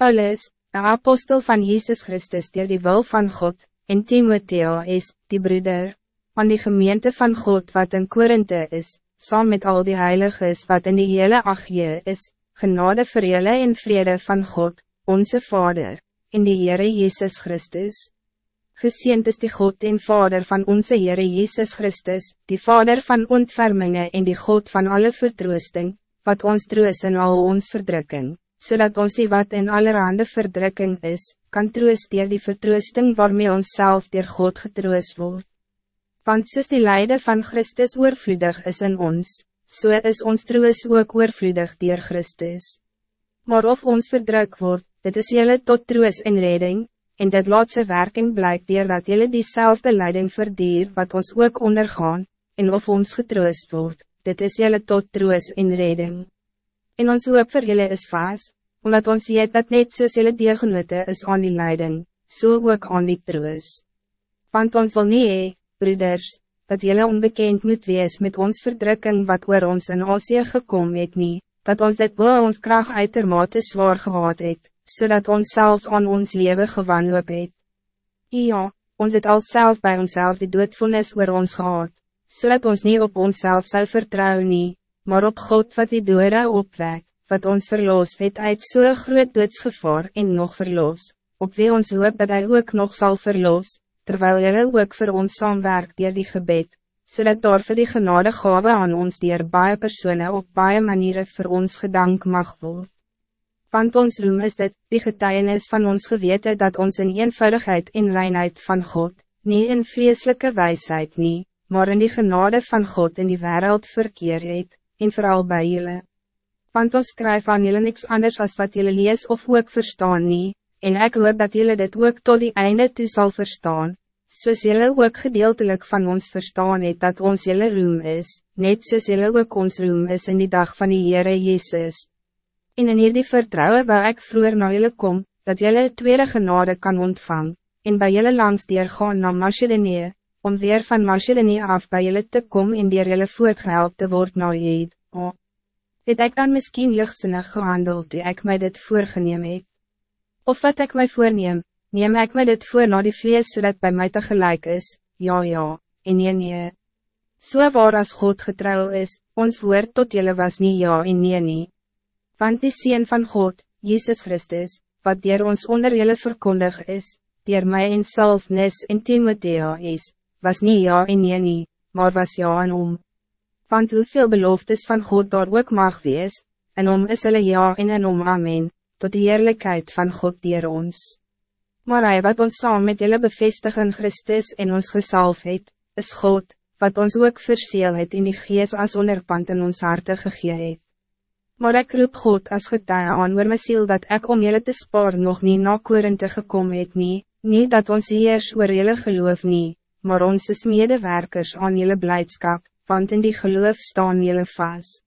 Paulus, een apostel van Jezus Christus die die wil van God, en Timotheo is, die broeder, van die gemeente van God wat in Korinthe is, saam met al die heiliges wat in die hele Achje is, genade vir julle en vrede van God, onze Vader, in die Heere Jezus Christus. Geseend is die God en Vader van onze Heere Jezus Christus, die Vader van ontfermingen en die God van alle vertroosting, wat ons troos in al ons verdrukking zodat ons die wat in allerhande verdrukking is, kan troosteer die vertroosting waarmee ons zelf door God getroost wordt. Want soos die lijden van Christus oorvloedig is in ons, so is ons troos ook oorvloedig door Christus. Maar of ons verdruk wordt, dit is jelle tot troos en redding, en dit laat sy werking blyk dier dat jelle diezelfde leiding verdier wat ons ook ondergaan, en of ons getroost wordt, dit is jelle tot troos en redding en ons hoop vir julle is vast, omdat ons weet dat net soos julle deelgenote is aan die leiding, so ook aan die troos. Want ons wil nie hee, broeders, dat julle onbekend moet wees met ons verdrukking wat oor ons in Asie gekom het nie, dat ons dit boe ons kracht uitermate zwaar gehad het, zodat ons zelfs aan ons leven gewanloop het. Ja, ons het al zelf bij onszelf die doodvonnis oor ons gehad, zodat ons niet op onszelf zou vertrouwen nie, maar op God wat die dode opwek, wat ons verloos het uit so'n groot doodsgevaar en nog verloos, op wie ons hoop dat hij ook nog zal verloos, terwijl jullie ook voor ons saamwerk dier die gebed, zodat daar vir die genade gave aan ons dier baie persone op baie manieren voor ons gedank mag worden. Want ons roem is dit, die getuienis van ons geweten dat ons in eenvoudigheid en reinheid van God, niet in vleeselijke wijsheid nie, maar in die genade van God in die wereld verkeer het, en vooral bij jullie. Want ons skryf aan jullie niks anders als wat jullie lees of ook verstaan nie, en ik hoop dat jullie dit ook tot die einde toe sal verstaan, soos jullie ook gedeeltelik van ons verstaan het dat ons jullie roem is, net soos jullie ook ons roem is in die dag van die Heere Jezus. En in hierdie vertrouwen waar ik vroeger naar jullie kom, dat jullie tweede genade kan ontvang, en bij jullie langs dier gaan naar Macedonië, om weer van Macedonië af bij jullie te komen en die jullie voortgehelp te worden naar Jeed. Oh. Het ik dan misschien lichtzinnig gehandeld die ik mij dit voorgeneem het? Of wat ik mij voorneem, neem ik mij dit voor naar die vlees zodat bij mij tegelijk is, ja ja, en nee nee. So waar as God getrouw is, ons woord tot jullie was niet ja en nee nie. Want die Seen van God, Jezus Christus, wat dier ons onder jullie verkondig is, dier mij in Salfnis en Timothea is, was niet ja en nee nie, maar was ja en om. Want hoeveel beloftes van God daar ook mag wees, en om is hulle ja en en om amen, tot die eerlijkheid van God dier ons. Maar hij wat ons saam met julle bevestig in Christus en ons gesalf het, is God, wat ons ook verseel het in die gees as onderpand in ons harte gegee het. Maar ik roep God als getuie aan oor my siel dat ik om jullie te sparen nog niet na Korinthe gekom het nie, nie dat ons heers oor jullie geloof nie, maar ons is medewerkers aan jullie blijdschap, want in die geloof staan jullie vast.